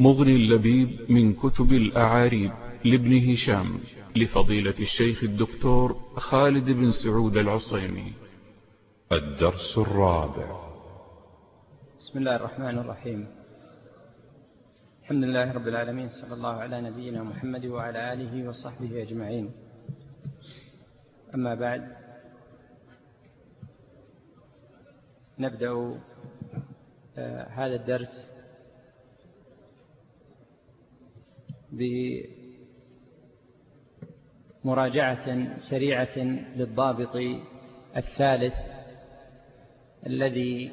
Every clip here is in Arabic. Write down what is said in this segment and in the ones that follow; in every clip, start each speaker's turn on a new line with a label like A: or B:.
A: مغني اللبيب من كتب الأعاريب لابن هشام لفضيلة الشيخ الدكتور خالد بن سعود العصيمي.
B: الدرس الرابع.
C: بسم الله الرحمن الرحيم. الحمد لله رب العالمين صلى الله على نبينا محمد وعلى آله وصحبه أجمعين. أما بعد نبدأ آه، هذا الدرس بمراجعة سريعة للضابط الثالث الذي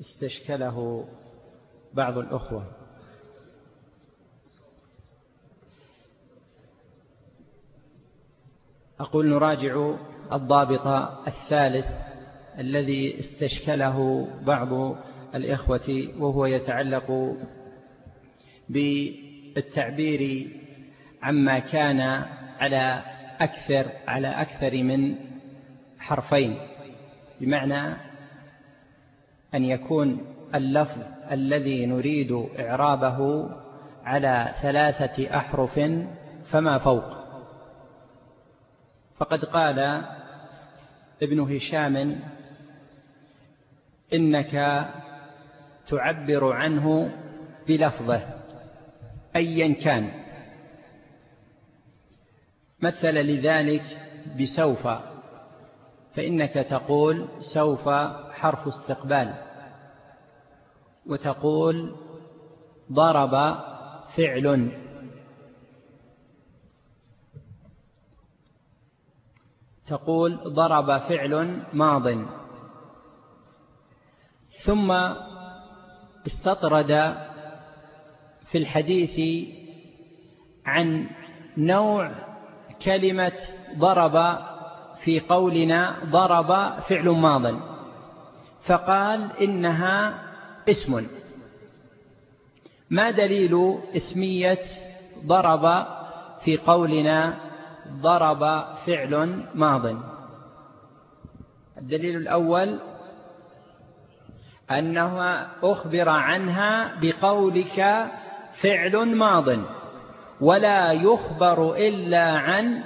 C: استشكله بعض الأخوة. أقول نراجع الضابط الثالث الذي استشكله بعض الإخوة وهو يتعلق بالتعبير عما كان على أكثر على أكثر من حرفين بمعنى أن يكون اللفظ الذي نريد إعرابه على ثلاثة أحرف فما فوق. فقد قال ابن هشام إنك تعبر عنه بلفظه. أيا كان. مثل لذلك بسوف فإنك تقول سوف حرف استقبال وتقول ضرب فعل. تقول ضرب فعل ماض. ثم استطرد في الحديث عن نوع كلمة ضرب في قولنا ضرب فعل ماض فقال إنها اسم. ما دليل اسمية ضرب في قولنا ضرب فعل ماض؟ الدليل الأول أنها أخبر عنها بقولك فعل ماض ولا يخبر إلا عن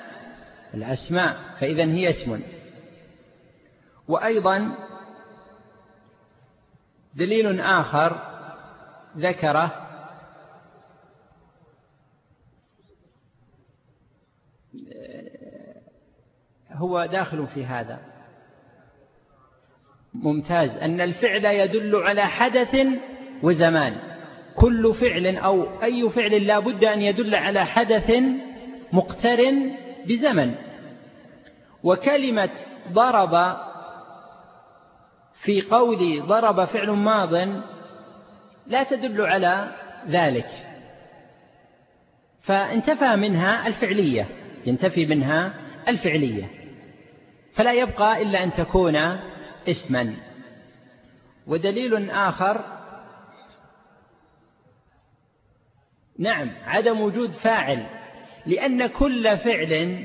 C: الأسماء فإذا هي اسم. وأيضا دليل آخر ذكره هو داخل في هذا. ممتاز. أن الفعل يدل على حدث وزمان. كل فعل أو أي فعل لا بد أن يدل على حدث مقترن بزمن. وكلمة ضرب في قول ضرب فعل ماض لا تدل على ذلك. فانتفى منها الفعلية ينتفي منها الفعلية. فلا يبقى إلا أن تكون اسما. ودليل آخر نعم عدم وجود فاعل لأن كل فعل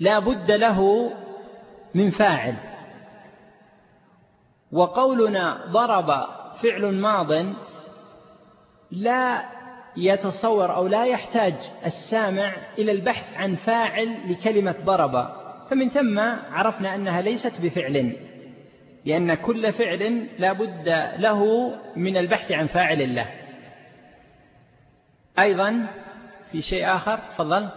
C: لا بد له من فاعل. وقولنا ضرب فعل ماض لا يتصور أو لا يحتاج السامع إلى البحث عن فاعل لكلمة ضرب. فمن ثم عرفنا أنها ليست بفعل لأن كل فعل لا بد له من البحث عن فاعل له أيضا في شيء آخر. تفضل.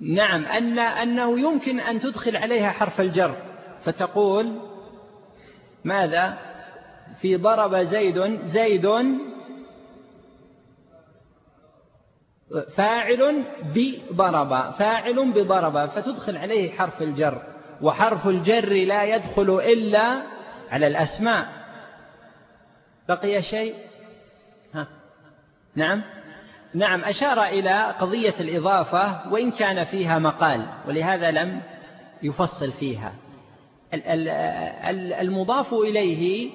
C: نعم أن أنه يمكن أن تدخل عليها حرف الجر فتقول ماذا؟ في ضرب زيد زيد فاعل بضرب فاعل بضرب فتدخل عليه حرف الجر وحرف الجر لا يدخل إلا على الأسماء. بقي شيء؟ نعم؟ نعم أشار إلى قضية الإضافة وإن كان فيها مقال ولهذا لم يفصل فيها. المضاف إليه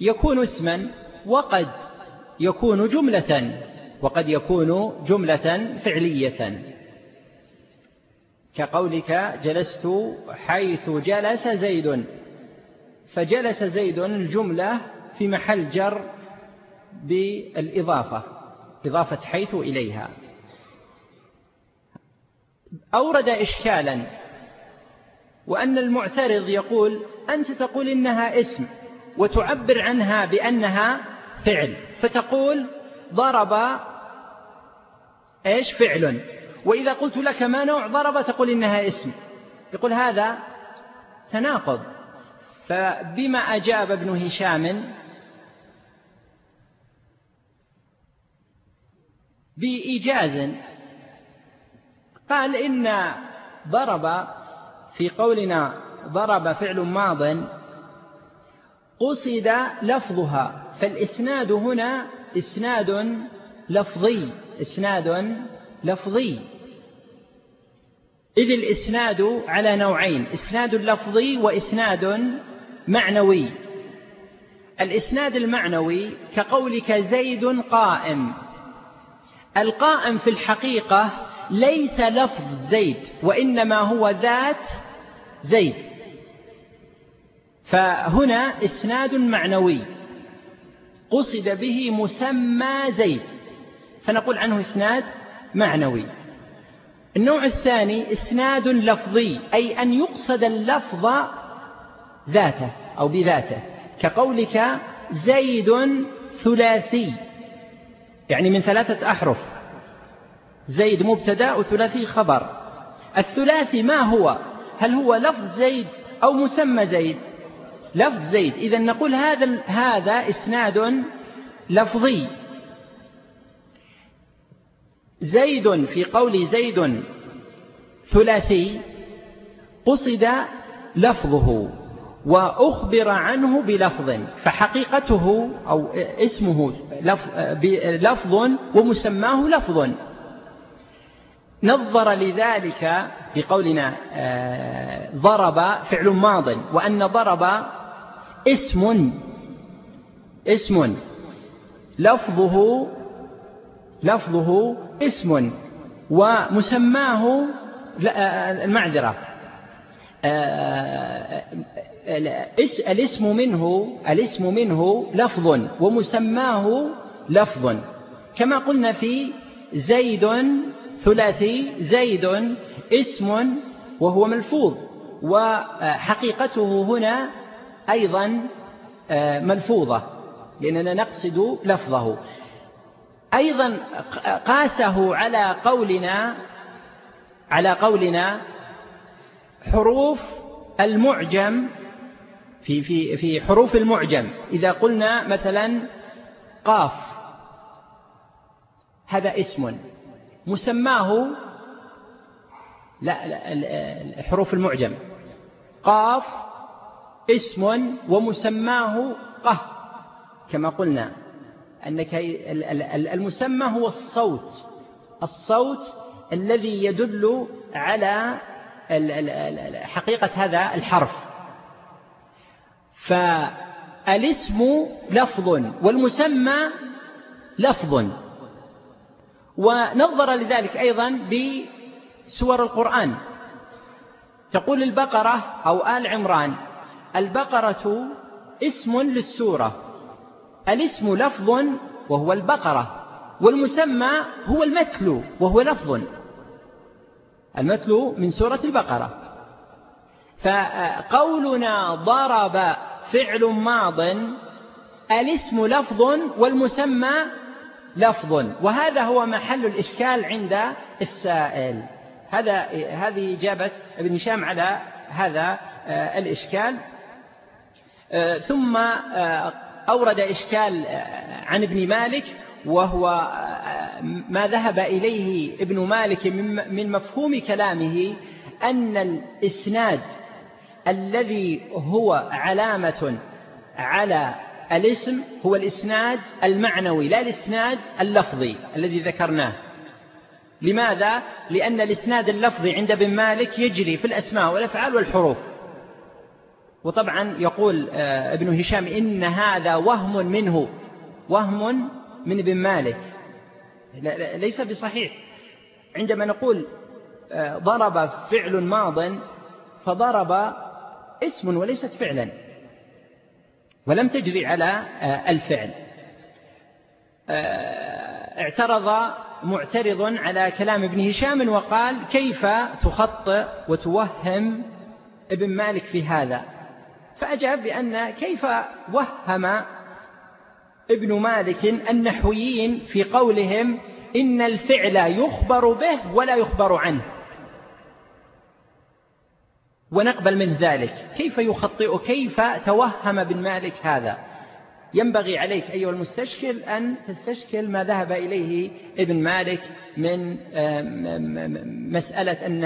C: يكون اسما وقد يكون جملة وقد يكون جملة فعلية. كقولك جلست حيث جلس زيد فجلس زيد الجملة في محل جر بالإضافة. إضافة حيث إليها. أورد إشكالا وأن المعترض يقول أنت تقول إنها اسم وتعبر عنها بأنها فعل. فتقول ضرب إيش؟ فعل. وإذا قلت لك ما نوع ضرب تقول إنها اسم. يقول هذا تناقض. فبما أجاب ابن هشام بإيجاز. قال إن ضرب في قولنا ضرب فعل ماض قصد لفظها فالإسناد هنا إسناد لفظي إسناد لفظي. إذ الإسناد على نوعين إسناد لفظي وإسناد معنوي. الإسناد المعنوي كقولك زيد قائم. القائم في الحقيقة ليس لفظ زيد وإنما هو ذات زيد. فهنا إسناد معنوي قصد به مسمى زيد. فنقول عنه إسناد معنوي. النوع الثاني إسناد لفظي أي أن يقصد اللفظ ذاته أو بذاته كقولك زيد ثلاثي. يعني من ثلاثة أحرف. زيد مبتدأ وثلاثي خبر. الثلاثي ما هو؟ هل هو لفظ زيد أو مسمى زيد؟ لفظ زيد. إذا نقول هذا هذا إسناد لفظي. زيد في قول زيد ثلاثي قصد لفظه. وأخبر عنه بلفظ فحقيقته أو اسمه لفظ ومسماه لفظ. نظر لذلك في قولنا آه، ضرب فعل ماض وأن ضرب اسم اسم. لفظه لفظه اسم ومسماه آه، المعذرة. آه، الاسم منه الاسم منه لفظ ومسماه لفظ. كما قلنا في زيد ثلاثي زيد اسم وهو ملفوظ وحقيقته هنا أيضا آه، ملفوظة لأننا نقصد لفظه. أيضا قاسه على قولنا على قولنا حروف المعجم في في في حروف المعجم. إذا قلنا مثلا قاف هذا اسم. مسماه لا, لا حروف المعجم. قاف اسم ومسماه قه. كما قلنا أنك المسمى هو الصوت. الصوت الذي يدل على حقيقة هذا الحرف. فالاسم لفظ والمسمى لفظ. ونظر لذلك أيضا بسور القرآن. تقول البقرة أو آل عمران البقرة اسم للسورة الاسم لفظ وهو البقرة والمسمى هو المتلو وهو لفظ. المتلو من سورة البقرة. فقولنا ضرب فعل ماض الاسم لفظ والمسمى لفظ. وهذا هو محل الإشكال عند السائل. هذا هذه إجابة ابن هشام على هذا آه، الإشكال. آه، ثم آه، أورد إشكال عن ابن مالك وهو ما ذهب إليه ابن مالك من مفهوم كلامه أن الإسناد الذي هو علامة على الاسم هو الإسناد المعنوي لا الإسناد اللفظي الذي ذكرناه. لماذا؟ لأن الإسناد اللفظي عند ابن مالك يجري في الأسماء والأفعال والحروف. وطبعا يقول آه، ابن هشام إن هذا وهم منه وهم من ابن مالك. ليس بصحيح. عندما نقول آه، ضرب فعل ماض فضرب اسم وليست فعلا. ولم تجري على آه، الفعل. آه، اعترض معترض على كلام ابن هشام وقال كيف تخطئ وتوهم ابن مالك في هذا؟ فأجاب بأن كيف وهم ابن مالك النحويين في قولهم إن الفعل يخبر به ولا يخبر عنه؟ ونقبل من ذلك. كيف يخطئ؟ كيف توهم ابن مالك هذا؟ ينبغي عليك أيها المستشكل أن تستشكل ما ذهب إليه ابن مالك من مسألة أن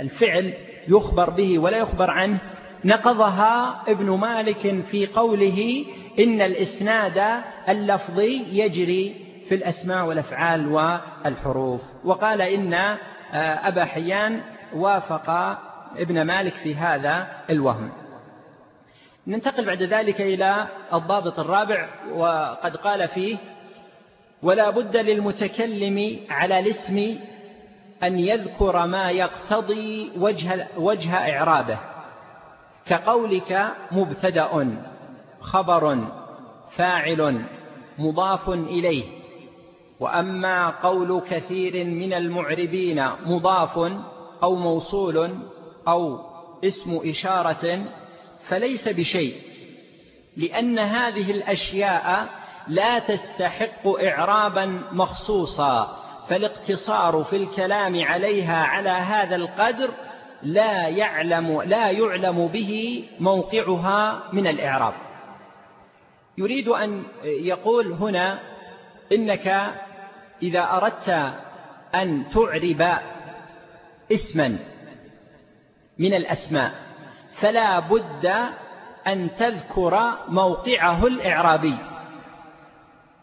C: الفعل يخبر به ولا يخبر عنه. نقضها ابن مالك في قوله إن الإسناد اللفظي يجري في الأسماء والأفعال والحروف. وقال إن آه، أبا حيان وافق ابن مالك في هذا الوهم. ننتقل بعد ذلك إلى الضابط الرابع وقد قال فيه ولا بد للمتكلم على الاسم أن يذكر ما يقتضي وجه, وجه إعرابه. كقولك مبتدأ خبر فاعل مضاف إليه. وأما قول كثير من المعربين مضاف أو موصول أو اسم إشارة فليس بشيء لأن هذه الأشياء لا تستحق إعرابا مخصوصا فالاقتصار في الكلام عليها على هذا القدر لا يعلم لا يعلم به موقعها من الإعراب. يريد أن يقول هنا إنك إذا أردت أن تعرب اسما من الأسماء. فلا بد أن تذكر موقعه الإعرابي.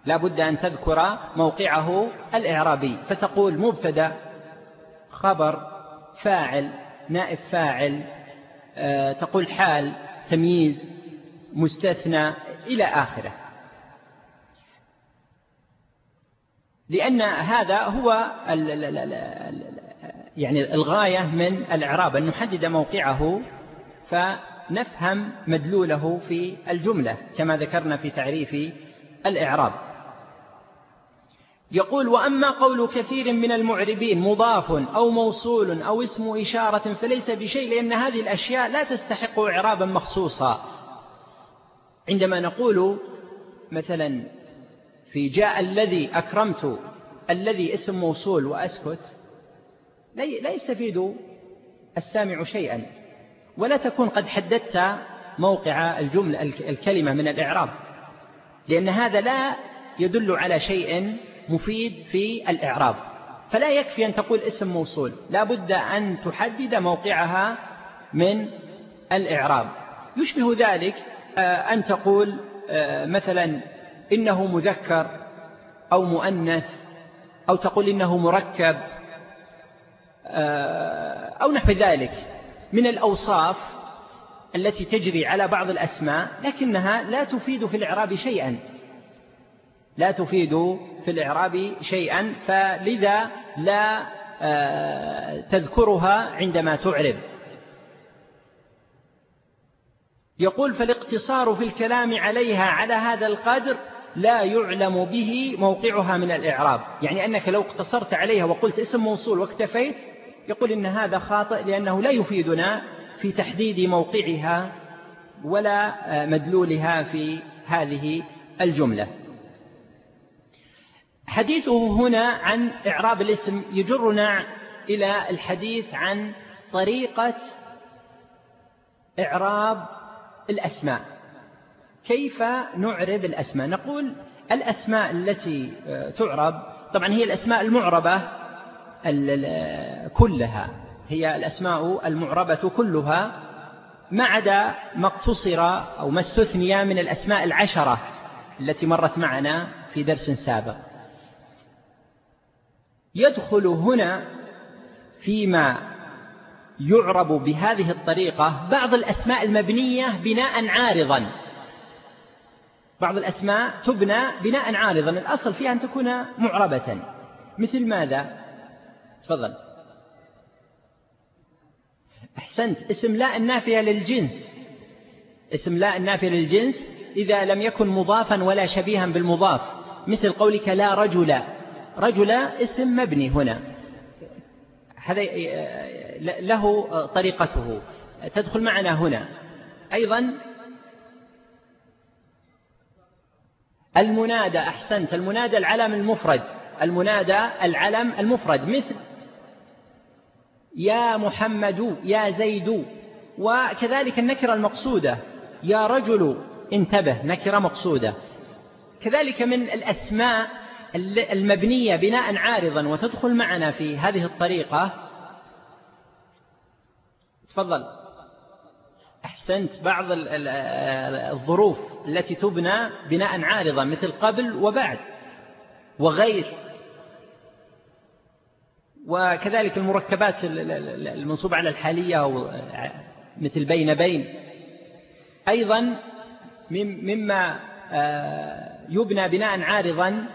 C: لا بد أن تذكر موقعه الإعرابي. فتقول مبتدا خبر فاعل نائب فاعل آه، تقول حال تمييز مستثنى إلى آخره. لأن هذا هو يعني الغاية من الإعراب أن نحدد موقعه فنفهم مدلوله في الجملة كما ذكرنا في تعريف الإعراب. يقول وأما قول كثير من المعربين مضاف أو موصول أو اسم إشارة فليس بشيء لأن هذه الأشياء لا تستحق إعرابا مخصوصا. عندما نقول مثلا في جاء الذي أكرمت الذي اسم موصول وأسكت لا يستفيد السامع شيئا ولا تكون قد حددت موقع الجملة الكلمة من الإعراب لأن هذا لا يدل على شيء مفيد في الإعراب. فلا يكفي أن تقول اسم موصول لا بد أن تحدد موقعها من الإعراب. يشبه ذلك آه، أن تقول آه، مثلا إنه مذكر أو مؤنث أو تقول إنه مركب أو نحو ذلك من الأوصاف التي تجري على بعض الأسماء لكنها لا تفيد في الإعراب شيئا. لا تفيد في الإعراب شيئا فلذا لا آه، تذكرها عندما تعرب. يقول فالاقتصار في الكلام عليها على هذا القدر لا يعلم به موقعها من الإعراب. يعني أنك لو اقتصرت عليها وقلت اسم موصول واكتفيت يقول إن هذا خاطئ لأنه لا يفيدنا في تحديد موقعها ولا مدلولها في هذه الجملة. حديثه هنا عن إعراب الاسم يجرنا إلى الحديث عن طريقة إعراب الأسماء. كيف نعرب الأسماء؟ نقول الأسماء التي تعرب طبعا هي الأسماء المعربة كلها هي الأسماء المعربة كلها ما عدا ما اقتصر أو ما استثني من الأسماء العشرة التي مرت معنا في درس سابق. يدخل هنا فيما يعرب بهذه الطريقة بعض الأسماء المبنية بناء عارضا. بعض الأسماء تبنى بناء عارضا الأصل فيها أن تكون معربة. مثل ماذا؟ تفضل. أحسنت. اسم لا النافية للجنس. اسم لا النافية للجنس إذا لم يكن مضافا ولا شبيها بالمضاف. مثل قولك لا رجل. رجل اسم مبني هنا. هذا له طريقته. تدخل معنا هنا. أيضا المنادى. أحسنت. المنادى العلم المفرد. المنادى العلم المفرد. مثل يا محمد يا زيد. وكذلك النكرة المقصودة. يا رجل انتبه نكرة مقصودة. كذلك من الأسماء المبنية بناء عارضا. وتدخل معنا في هذه الطريقة. تفضل. أحسنت بعض الظروف التي تبنى بناء عارضا مثل قبل وبعد. وغير. وكذلك المركبات المنصوبة على الحالية أو مثل بين بين. أيضا مما آه، يبنى بناء عارضا.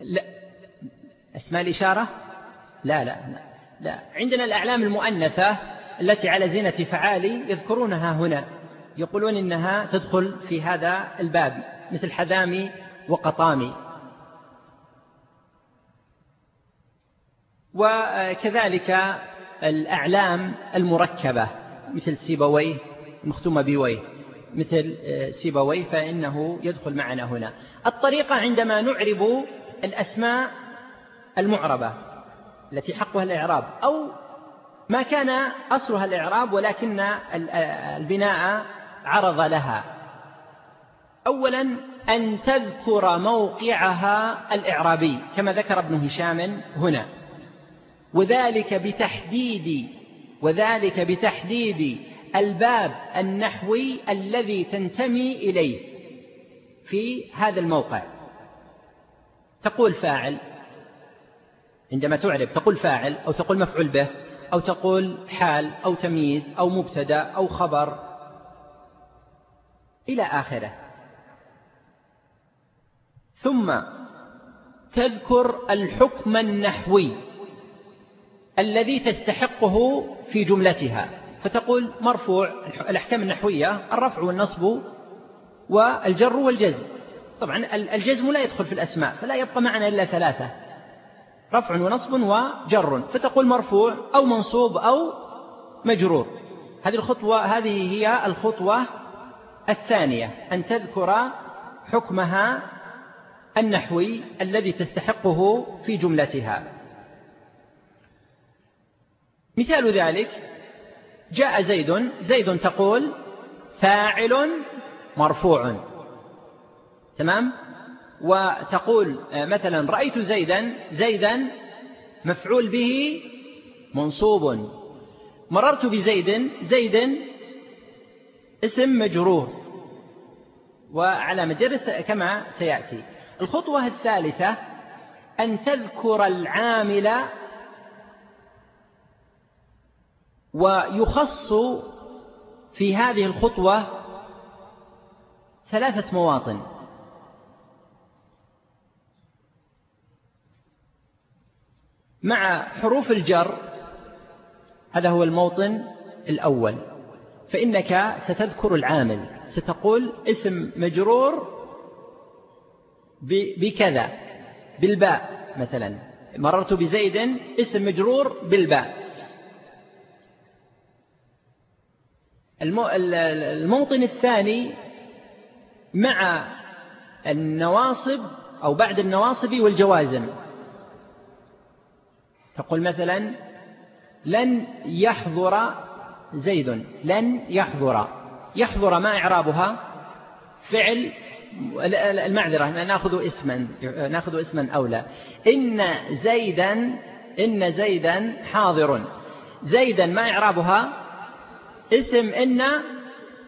C: لا. أسماء الإشارة؟ لا لا لا, لا. عندنا الأعلام المؤنثة التي على زينة فعالي يذكرونها هنا. يقولون إنها تدخل في هذا الباب. مثل حذامي وقطامي. وكذلك الأعلام المركبة مثل سيبويه مختومة بويه مثل سيبويه فإنه يدخل معنا هنا. الطريقة عندما نعرب الأسماء المعربة التي حقها الإعراب أو ما كان أصلها الإعراب ولكن البناء عرض لها. أولا أن تذكر موقعها الإعرابي كما ذكر ابن هشام هنا. وذلك بتحديد وذلك بتحديد الباب النحوي الذي تنتمي إليه في هذا الموقع. تقول فاعل. عندما تعرب تقول فاعل أو تقول مفعول به أو تقول حال أو تمييز أو مبتدأ أو خبر. إلى آخره. ثم تذكر الحكم النحوي الذي تستحقه في جملتها. فتقول مرفوع الأحكام النحوية الرفع والنصب والجر والجزم. طبعا الجزم لا يدخل في الأسماء فلا يبقى معنا إلا ثلاثة. رفع ونصب وجر. فتقول مرفوع أو منصوب أو مجرور. هذه الخطوة هذه هي الخطوة الثانية أن تذكر حكمها النحوي الذي تستحقه في جملتها. مثال ذلك جاء زيد زيد تقول فاعل مرفوع. تمام؟ وتقول مثلا رأيت زيدا زيدا مفعول به منصوب. مررت بزيد زيد اسم مجرور. وعلى مجر كما سيأتي. الخطوة الثالثة أن تذكر العامل ويخص في هذه الخطوة ثلاثة مواطن. مع حروف الجر هذا هو الموطن الأول فإنك ستذكر العامل ستقول اسم مجرور بكذا بالباء مثلا. مررت بزيد اسم مجرور بالباء. الموطن الثاني مع النواصب أو بعد النواصب والجوازم. تقول مثلا لن يحضر زيد لن يحضر. يحضر ما إعرابها؟ فعل المعذرة ناخذ اسما ناخذ اسما أولى. إن زيدا إن زيدا حاضر. زيدا ما إعرابها؟ اسم إن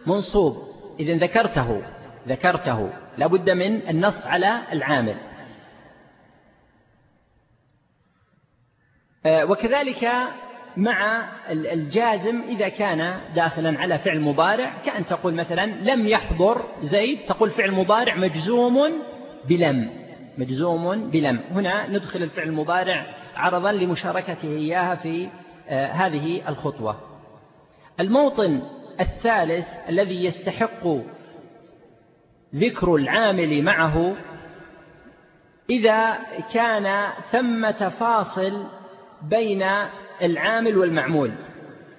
C: منصوب. إذا ذكرته ذكرته. لابد من النص على العامل. آه، وكذلك مع الجازم إذا كان داخلا على فعل مضارع كأن تقول مثلا لم يحضر زيد تقول فعل مضارع مجزوم بلم مجزوم بلم. هنا ندخل الفعل المضارع عرضا لمشاركته إياها في آه، هذه الخطوة. الموطن الثالث الذي يستحق ذكر العامل معه إذا كان ثمة فاصل بين العامل والمعمول.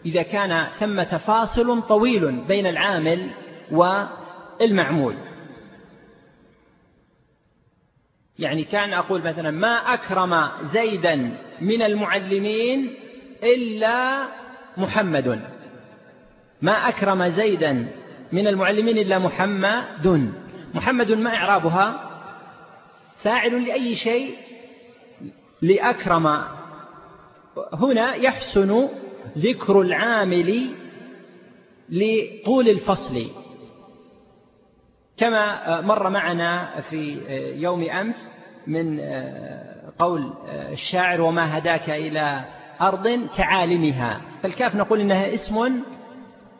C: إذا كان ثمة فاصل طويل بين العامل والمعمول. يعني كان أقول مثلا ما أكرم زيدا من المعلمين إلا محمد. ما أكرم زيدا من المعلمين إلا محمد. محمد ما إعرابها؟ فاعل لأي شيء لأكرم هنا يحسن ذكر العامل لطول الفصل. كما مر معنا في يوم أمس من قول الشاعر وما هداك إلى أرض كعالمها فالكاف نقول إنها اسم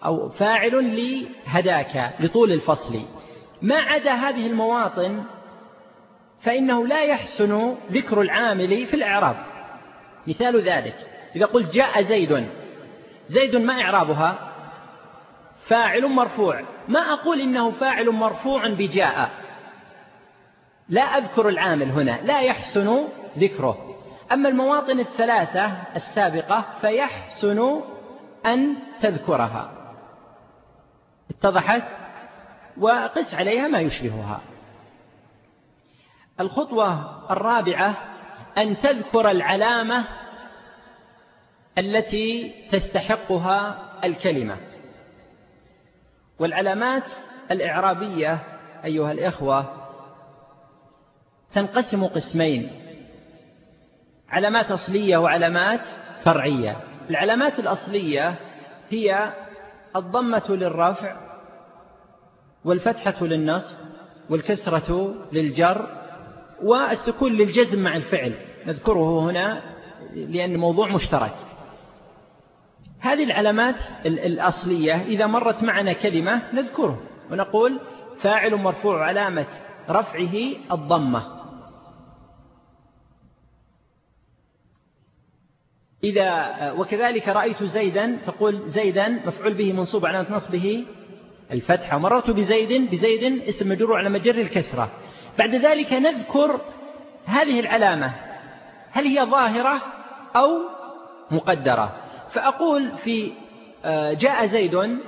C: أو فاعل لهداك لطول الفصل. ما عدا هذه المواطن فإنه لا يحسن ذكر العامل في الإعراب. مثال ذلك. إذا قلت جاء زيد. زيد ما إعرابها؟ فاعل مرفوع. ما أقول إنه فاعل مرفوع بجاء. لا أذكر العامل هنا. لا يحسن ذكره. أما المواطن الثلاثة السابقة فيحسن أن تذكرها. اتضحت؟ وقس عليها ما يشبهها. الخطوة الرابعة أن تذكر العلامة التي تستحقها الكلمة. والعلامات الإعرابية أيها الإخوة تنقسم قسمين علامات أصلية وعلامات فرعية. العلامات الأصلية هي الضمة للرفع والفتحة للنصب والكسرة للجر والسكون للجزم مع الفعل. نذكره هنا لأن موضوع مشترك. هذه العلامات الأصلية إذا مرت معنا كلمة نذكره ونقول فاعل مرفوع علامة رفعه الضمة. إذا وكذلك رأيت زيدا تقول زيدا مفعول به منصوب علامة نصبه الفتحة. مررت بزيد بزيد اسم مجرور على مجر الكسرة. بعد ذلك نذكر هذه العلامة. هل هي ظاهرة أو مقدرة؟ فأقول في آه، جاء زيد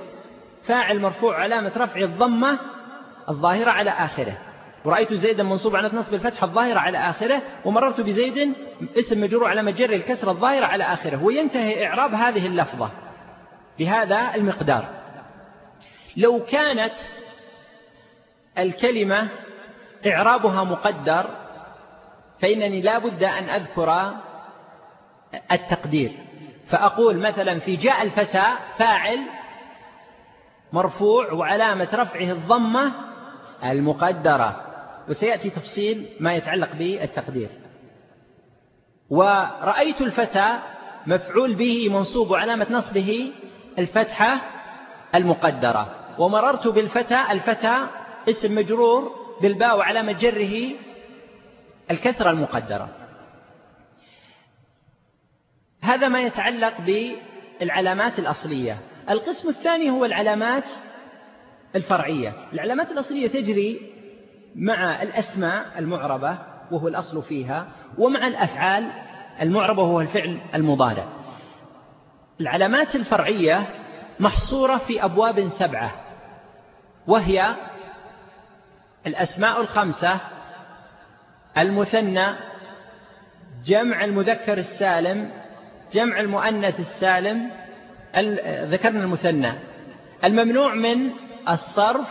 C: فاعل مرفوع علامة رفع الضمة الظاهرة على آخره. ورأيت زيدا منصوب على نصب الفتحة الظاهرة على آخره ومررت بزيد اسم مجرور على مجر الكسر الظاهرة على آخره. وينتهي إعراب هذه اللفظة بهذا المقدار. لو كانت الكلمة إعرابها مقدر فإنني لا بد أن أذكر التقدير. فأقول مثلا في جاء الفتى فاعل مرفوع وعلامة رفعه الضمة المقدرة وسيأتي تفصيل ما يتعلق بالتقدير. ورأيت الفتى مفعول به منصوب وعلامة نصبه الفتحة المقدرة ومررت بالفتى الفتى اسم مجرور بالباء وعلامة جره الكسرة المقدرة. هذا ما يتعلق بالعلامات الأصلية. القسم الثاني هو العلامات الفرعية. العلامات الأصلية تجري مع الأسماء المعربة وهو الأصل فيها ومع الأفعال المعربة وهو الفعل المضارع. العلامات الفرعية محصورة في أبواب سبعة وهي الأسماء الخمسة المثنى جمع المذكر السالم جمع المؤنث السالم ذكرنا المثنى. الممنوع من الصرف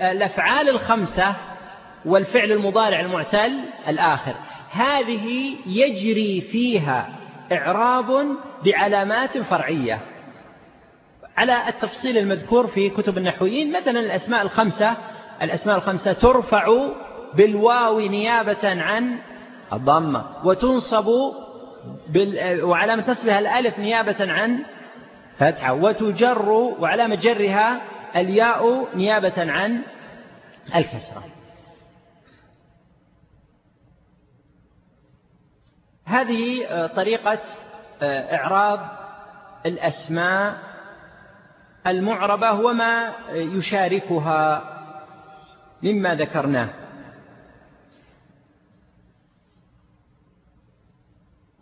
C: الأفعال الخمسة والفعل المضارع المعتل الآخر. هذه يجري فيها إعراب بعلامات فرعية. على التفصيل المذكور في كتب النحويين مثلا الأسماء الخمسة الأسماء الخمسة ترفع بالواو نيابة عن الضمة. وتنصب بال... وعلامة نصبها الألف نيابة عن فتحة. وتجر وعلامة جرها الياء نيابة عن الكسرة. هذه طريقة إعراب الأسماء المعربة وما يشاركها مما ذكرناه.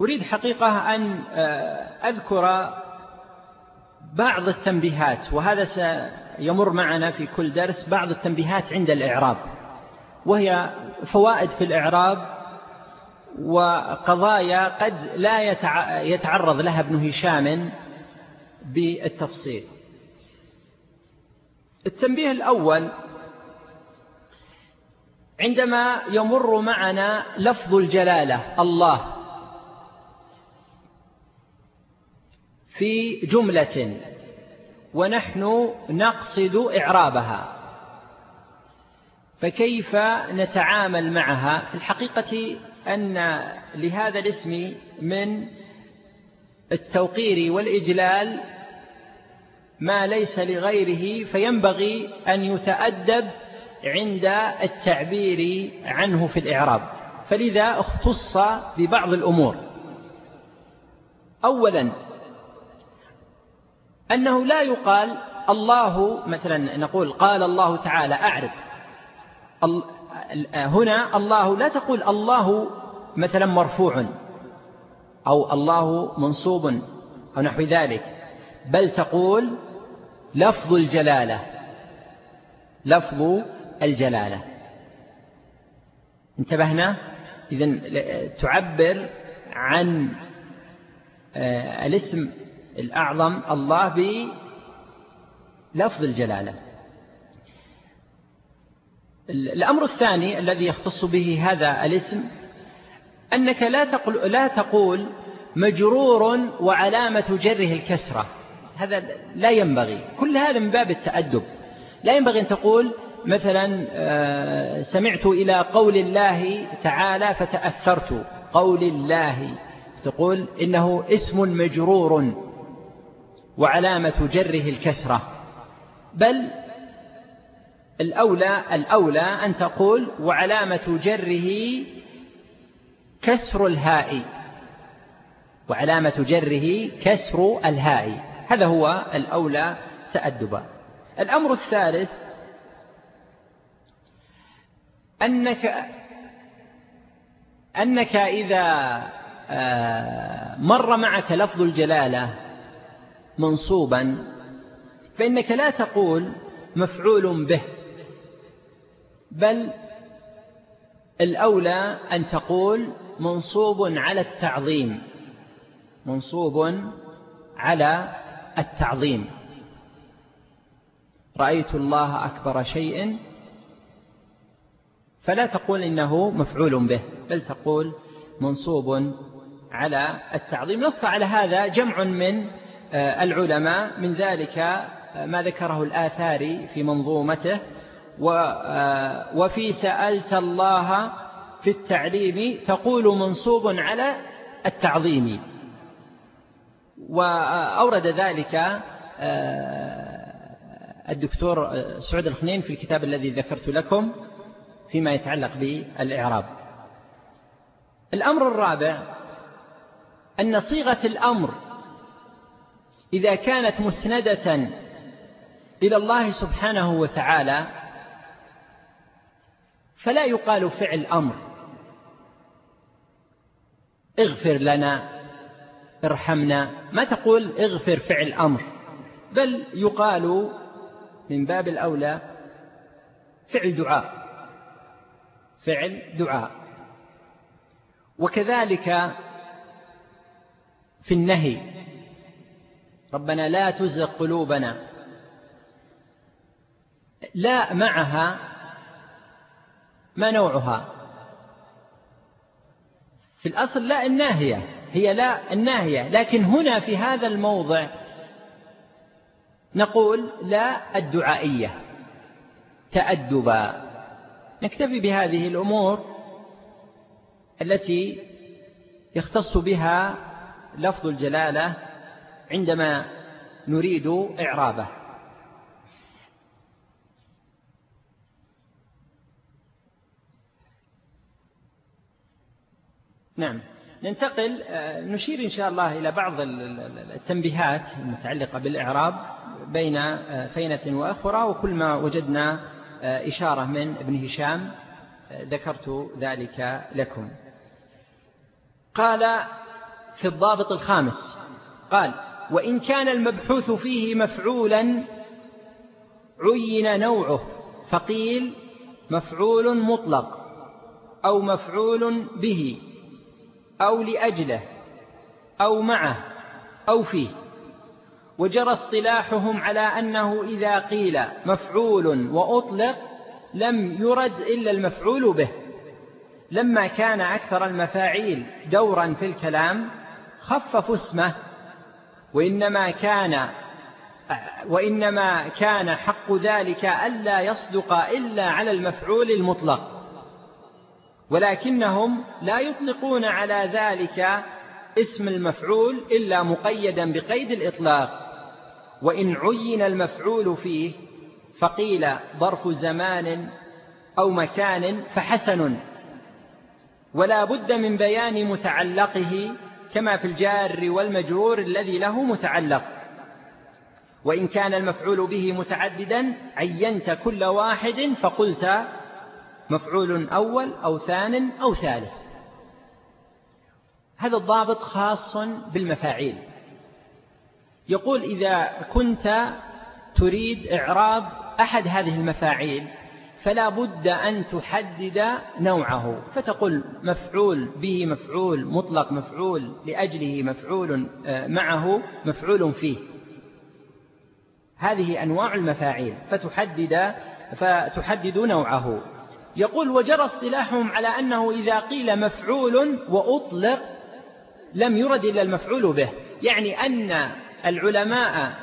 C: أريد حقيقة أن أذكر بعض التنبيهات وهذا سيمر معنا في كل درس بعض التنبيهات عند الإعراب وهي فوائد في الإعراب وقضايا قد لا يتعرض لها ابن هشام بالتفصيل. التنبيه الأول عندما يمر معنا لفظ الجلالة الله. في جملة ونحن نقصد إعرابها. فكيف نتعامل معها؟ في الحقيقة أن لهذا الاسم من التوقير والإجلال ما ليس لغيره فينبغي أن يتأدب عند التعبير عنه في الإعراب. فلذا اختص ببعض الأمور. أولا أنه لا يقال الله مثلا نقول قال الله تعالى أعرف. هنا الله لا تقول الله مثلا مرفوع أو الله منصوب أو نحو ذلك بل تقول لفظ الجلالة لفظ الجلالة. انتبهنا؟ إذن تعبر عن آه، الاسم الأعظم الله بلفظ الجلالة. الأمر الثاني الذي يختص به هذا الاسم أنك لا تقول, لا تقول مجرور وعلامة جره الكسرة. هذا لا ينبغي. كل هذا من باب التأدب. لا ينبغي أن تقول مثلا آه، سمعت إلى قول الله تعالى فتأثرت. قول الله. تقول إنه اسم مجرور وعلامة جره الكسرة. بل الأولى الأولى أن تقول وعلامة جره كسر الهاء. وعلامة جره كسر الهاء. هذا هو الأولى تأدبا. الأمر الثالث أنك أنك إذا آه، مر معك لفظ الجلالة منصوبا فإنك لا تقول مفعول به بل الأولى أن تقول منصوب على التعظيم منصوب على التعظيم. رأيت الله أكبر شيء فلا تقول إنه مفعول به بل تقول منصوب على التعظيم. نص على هذا جمع من آه، العلماء من ذلك آه، ما ذكره الآثاري في منظومته آه، وفي سألت الله في التعليم تقول منصوب على التعظيم. وأورد ذلك الدكتور سعود الخنين في الكتاب الذي ذكرت لكم. فيما يتعلق بالإعراب. الأمر الرابع أن صيغة الأمر إذا كانت مسندة إلى الله سبحانه وتعالى فلا يقال فعل أمر. اغفر لنا ارحمنا. ما تقول اغفر فعل أمر؟ بل يقال من باب الأولى فعل دعاء. فعل دعاء. وكذلك في النهي ربنا لا تزغ قلوبنا لا معها ما نوعها. في الأصل لا الناهية هي لا الناهية لكن هنا في هذا الموضع نقول لا الدعائية تأدبا. نكتفي بهذه الأمور التي يختص بها لفظ الجلالة عندما نريد إعرابه. نعم. ننتقل آه، نشير إن شاء الله إلى بعض التنبيهات المتعلقة بالإعراب بين آه، فينة وأخرى وكل ما وجدنا إشارة من ابن هشام ذكرت ذلك لكم. قال في الضابط الخامس قال وإن كان المبحوث فيه مفعولا عين نوعه فقيل مفعول مطلق أو مفعول به أو لأجله أو معه أو فيه. وجرى اصطلاحهم على أنه إذا قيل مفعول وأطلق لم يرد إلا المفعول به. لما كان أكثر المفاعيل دورا في الكلام خففوا اسمه وإنما كان وإنما كان حق ذلك ألا يصدق إلا على المفعول المطلق. ولكنهم لا يطلقون على ذلك اسم المفعول إلا مقيدا بقيد الإطلاق. وإن عين المفعول فيه فقيل ظرف زمان أو مكان فحسن. ولا بد من بيان متعلقه كما في الجار والمجرور الذي له متعلق. وإن كان المفعول به متعددا عينت كل واحد فقلت مفعول أول أو ثان أو ثالث. هذا الضابط خاص بالمفاعيل. يقول إذا كنت تريد إعراب أحد هذه المفاعيل فلا بد أن تحدد نوعه. فتقول مفعول به مفعول مطلق مفعول لأجله مفعول آه، معه مفعول فيه. هذه أنواع المفاعيل فتحدد فتحدد نوعه. يقول وجرى اصطلاحهم على أنه إذا قيل مفعول وأطلق لم يرد إلا المفعول به. يعني أن العلماء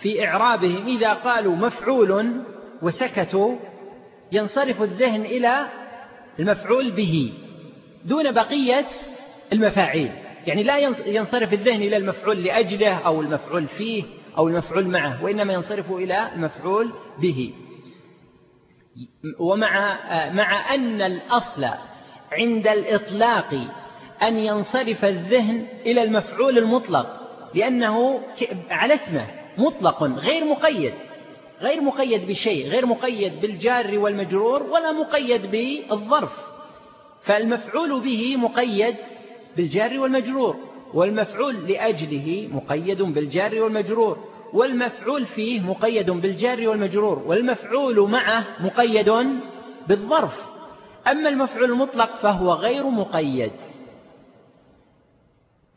C: في إعرابهم إذا قالوا مفعول وسكتوا ينصرف الذهن إلى المفعول به دون بقية المفاعيل. يعني لا ينصرف الذهن إلى المفعول لأجله أو المفعول فيه أو المفعول معه وإنما ينصرف إلى المفعول به. ومع مع أن الأصل عند الإطلاق أن ينصرف الذهن إلى المفعول المطلق لأنه على اسمه مطلق غير مقيد. غير مقيد بشيء غير مقيد بالجار والمجرور ولا مقيد بالظرف. فالمفعول به مقيد بالجار والمجرور والمفعول لأجله مقيد بالجار والمجرور والمفعول فيه مقيد بالجار والمجرور والمفعول معه مقيد بالظرف. أما المفعول المطلق فهو غير مقيد.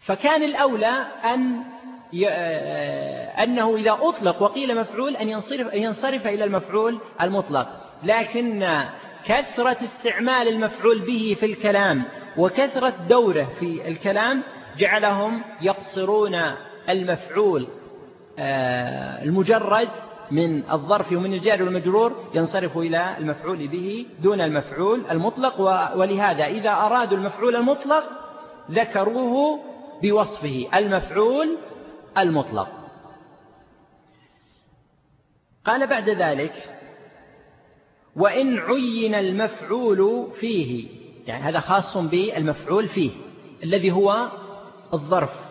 C: فكان الأولى أن أنه إذا أطلق وقيل مفعول أن ينصرف, أن ينصرف إلى المفعول المطلق. لكن كثرة استعمال المفعول به في الكلام وكثرة دوره في الكلام جعلهم يقصرون المفعول آه، المجرد من الظرف ومن الجار والمجرور ينصرف إلى المفعول به دون المفعول المطلق. ولهذا إذا أرادوا المفعول المطلق ذكروه بوصفه المفعول المطلق. قال بعد ذلك وإن عين المفعول فيه يعني هذا خاص بالمفعول فيه الذي هو الظرف.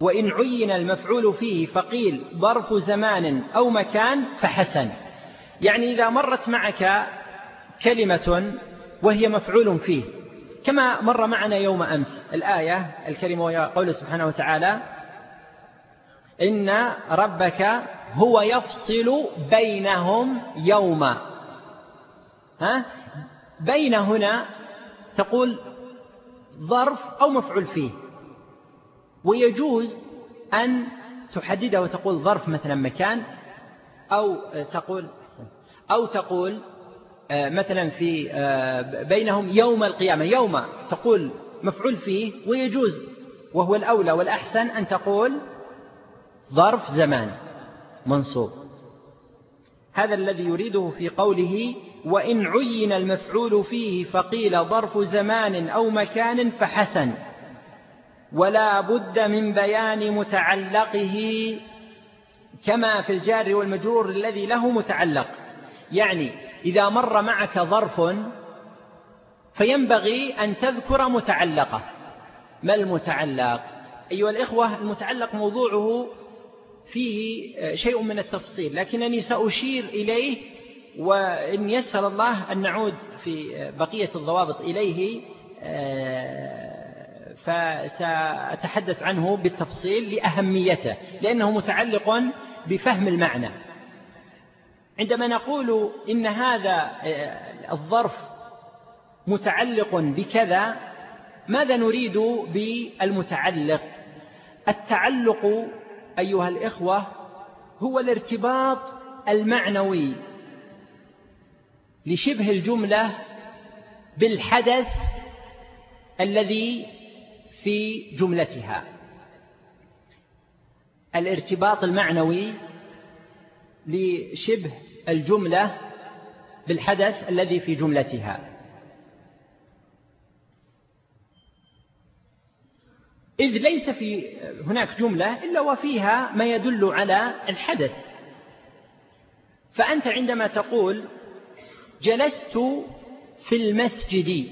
C: وإن عين المفعول فيه فقيل ظرف زمان أو مكان فحسن. يعني إذا مرت معك كلمة وهي مفعول فيه كما مر معنا يوم أمس الآية الكريمة وهي قوله سبحانه وتعالى إن ربك هو يفصل بينهم يوما ها؟ بين هنا تقول ظرف أو مفعول فيه. ويجوز أن تحدده وتقول ظرف مثلا مكان أو تقول أو تقول مثلا في آه، بينهم يوم القيامة يوم تقول مفعول فيه ويجوز وهو الأولى والأحسن أن تقول ظرف زمان منصوب. هذا الذي يريده في قوله وإن عين المفعول فيه فقيل ظرف زمان أو مكان فحسن ولا بد من بيان متعلقه كما في الجار والمجرور الذي له متعلق. يعني إذا مر معك ظرف فينبغي أن تذكر متعلقة. ما المتعلق؟ أيها الإخوة المتعلق موضوعه فيه شيء من التفصيل لكنني سأشير إليه وإن يسر الله أن نعود في بقية الضوابط إليه فسأتحدث عنه بالتفصيل لأهميته لأنه متعلق بفهم المعنى. عندما نقول إن هذا الظرف متعلق بكذا ماذا نريد بالمتعلق؟ التعلق أيها الإخوة هو الارتباط المعنوي لشبه الجملة بالحدث الذي في جملتها. الارتباط المعنوي لشبه الجملة بالحدث الذي في جملتها. إذ ليس في هناك جملة إلا وفيها ما يدل على الحدث. فأنت عندما تقول جلست في المسجد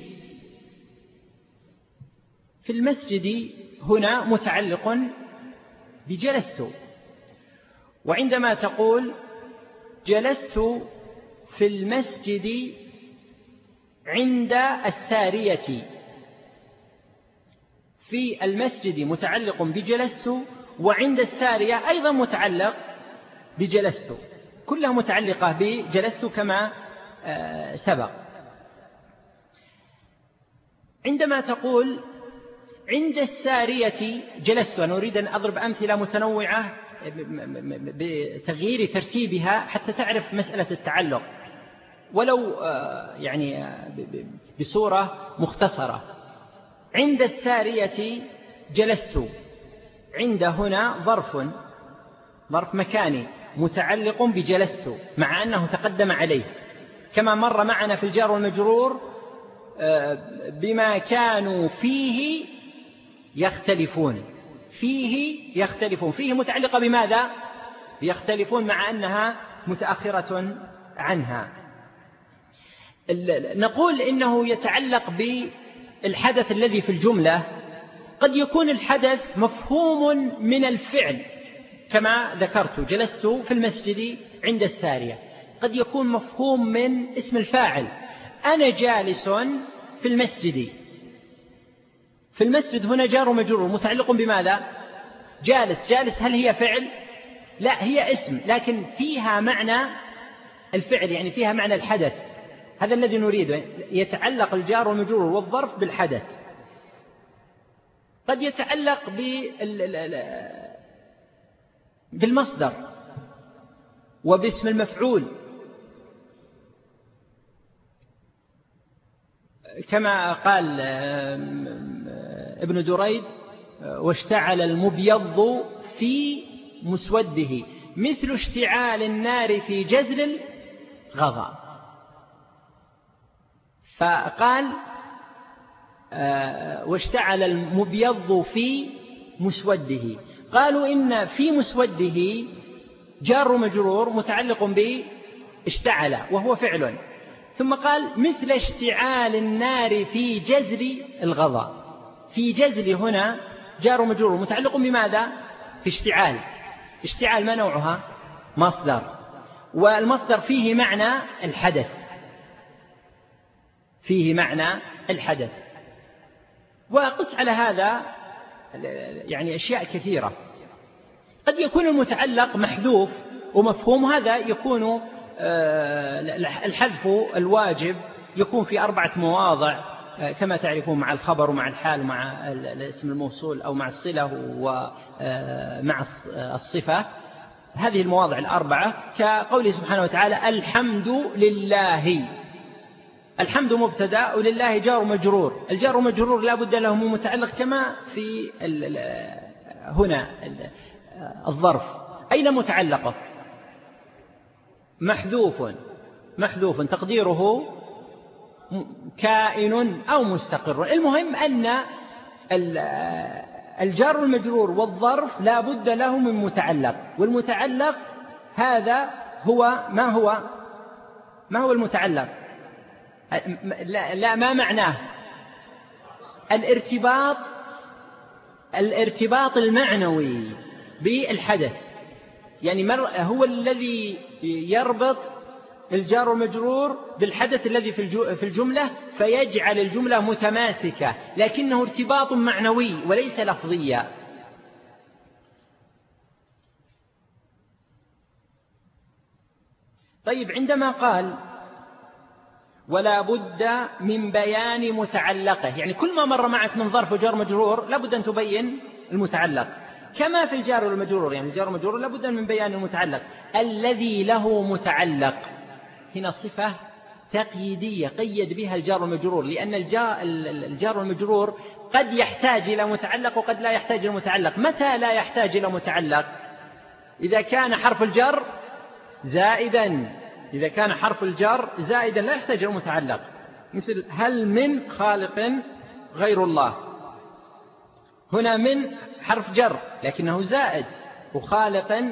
C: في المسجد هنا متعلق بجلست. وعندما تقول جلست في المسجد عند السارية. في المسجد متعلق بجلست وعند السارية أيضا متعلق بجلست. كلها متعلقة بجلست كما آه، سبق. عندما تقول عند السارية جلست أنا أريد أن أضرب أمثلة متنوعة بتغيير ترتيبها حتى تعرف مسألة التعلق. ولو آه، يعني آه، بصورة مختصرة. عند السارية جلست. عند هنا ظرف. ظرف مكاني. متعلق بجلست مع أنه تقدم عليه. كما مر معنا في الجار والمجرور آه، بما كانوا فيه يختلفون. فيه يختلفون. فيه متعلقة بماذا؟ يختلفون مع أنها متأخرة عنها. نقول إنه يتعلق بالحدث الذي في الجملة قد يكون الحدث مفهوم من الفعل كما ذكرت جلست في المسجد عند السارية. قد يكون مفهوم من اسم الفاعل. أنا جالس في المسجد. في المسجد هنا جار ومجرور متعلق بماذا؟ جالس. جالس هل هي فعل؟ لا هي اسم لكن فيها معنى الفعل يعني فيها معنى الحدث. هذا الذي نريده يتعلق الجار والمجرور والظرف بالحدث. قد يتعلق بالمصدر وباسم المفعول. كما قال ابن دريد واشتعل المبيض في مسوده مثل اشتعال النار في جزل الغضا فقال آه، واشتعل المبيض في مسوده. قالوا إن في مسوده جار مجرور متعلق باشتعل وهو فعل. ثم قال مثل اشتعال النار في جزر الغضا في جزر هنا جار مجرور متعلق بماذا؟ في اشتعال. اشتعال ما نوعها؟ مصدر. والمصدر فيه معنى الحدث. فيه معنى الحدث. وقس على هذا يعني أشياء كثيرة. قد يكون المتعلق محذوف ومفهوم هذا يكون آه، الحذف الواجب يكون في أربعة مواضع. كما تعرفون مع الخبر ومع الحال ومع الاسم الموصول أو مع الصلة ومع آه، الصفة هذه المواضع الأربعة كقوله سبحانه وتعالى الحمد لله. الحمد مبتدأ ولله جار مجرور. الجار مجرور لا بد له من متعلق كما في هنا الظرف. أين متعلقه؟ محذوف. محذوف. تقديره كائن أو مستقر. المهم أن الجار المجرور والظرف لا بد له من متعلق والمتعلق هذا هو ما هو؟ ما هو المتعلق؟ لا, لا ما معناه؟ الارتباط الارتباط المعنوي بالحدث. يعني هو الذي يربط الجار والمجرور بالحدث الذي في الجملة فيجعل الجملة متماسكة لكنه ارتباط معنوي وليس لفظيا طيب عندما قال ولا بد من بيان متعلقه يعني كل ما مر معك من ظرف وجار مجرور لابد أن تبين المتعلق. كما في الجار والمجرور يعني الجار والمجرور لابد من بيان المتعلق. الذي له متعلق. هنا صفة تقييدية قيد بها الجار والمجرور لأن الجار والمجرور قد يحتاج إلى متعلق وقد لا يحتاج إلى متعلق. متى لا يحتاج إلى متعلق؟ إذا كان حرف الجر زائدا إذا كان حرف الجر زائدا لا يحتاج إلى متعلق. مثل هل من خالق غير الله؟ هنا من حرف جر لكنه زائد وخالق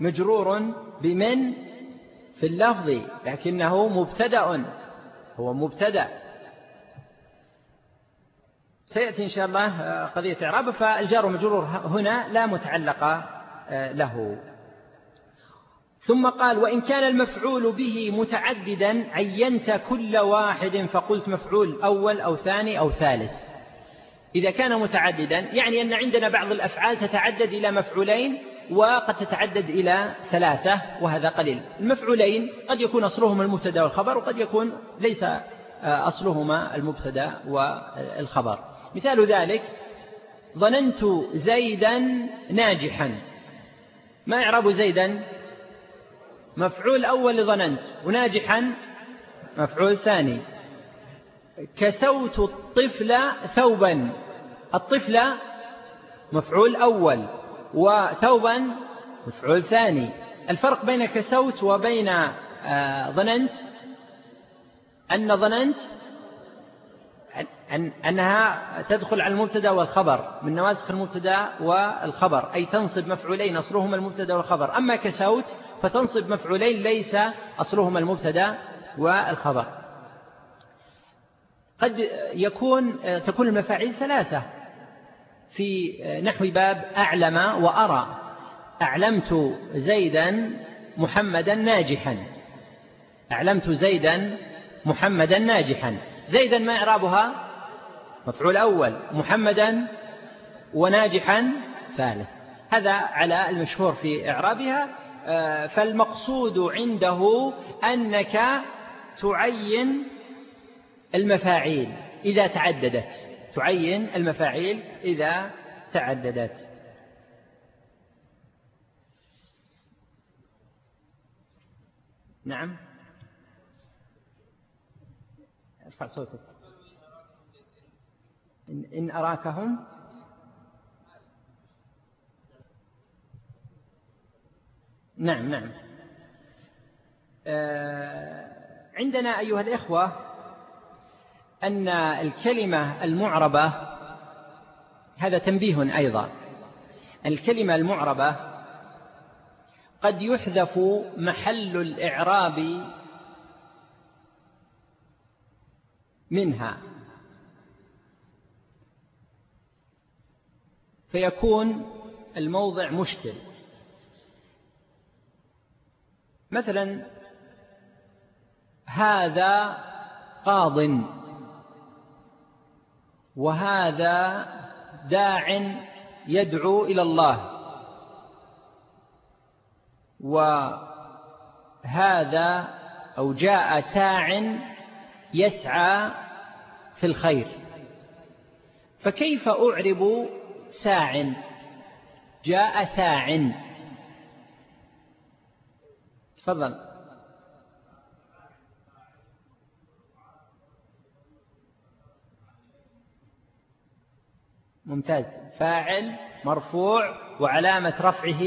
C: مجرور بمن؟ في اللفظ لكنه مبتدأ. هو مبتدأ. سيأتي إن شاء الله قضية إعراب. فالجار ومجرور هنا لا متعلق آه، له. ثم قال وإن كان المفعول به متعددا عينت كل واحد فقلت مفعول أول أو ثاني أو ثالث. إذا كان متعددا يعني أن عندنا بعض الأفعال تتعدد إلى مفعولين وقد تتعدد إلى ثلاثة وهذا قليل. المفعولين قد يكون أصلهما المبتدا والخبر وقد يكون ليس آه، أصلهما المبتدا والخبر. مثال ذلك ظننت زيدا ناجحا. ما إعراب زيدا؟ مفعول أول ظننت وناجحا مفعول ثاني. كسوت الطفل ظوبا الطفل مفعول أول. وثوبا مفعول ثاني. الفرق بين كسوت وبين آه، ظننت أن ظننت أن أنها تدخل على المبتدا والخبر من نواسخ المبتدا والخبر أي تنصب مفعولين أصلهما المبتدا والخبر. أما كسوت فتنصب مفعولين ليس أصلهما المبتدا والخبر. قد يكون تكون المفاعيل ثلاثة. في نحو باب أعلم وأرى. أعلمت زيدا محمدا ناجحا. أعلمت زيدا محمدا ناجحا. زيدا ما إعرابها؟ مفعول أول. محمدا وناجحا ثالث هذا على المشهور في إعرابها. آه، فالمقصود عنده أنك تعين المفاعيل إذا تعددت. تعين المفاعيل إذا تعددت. نعم. ارفع صوتك. إن أراكهم. نعم نعم. آه، عندنا أيها الإخوة أن الكلمة المعربة هذا تنبيه أيضا. الكلمة المعربة قد يحذف محل الإعراب منها. فيكون الموضع مشكل. مثلا هذا قاض. وهذا داع يدعو إلى الله. وهذا أو جاء ساع يسعى في الخير. فكيف أعرب ساع؟ جاء ساع. تفضل. ممتاز. فاعل مرفوع وعلامة رفعه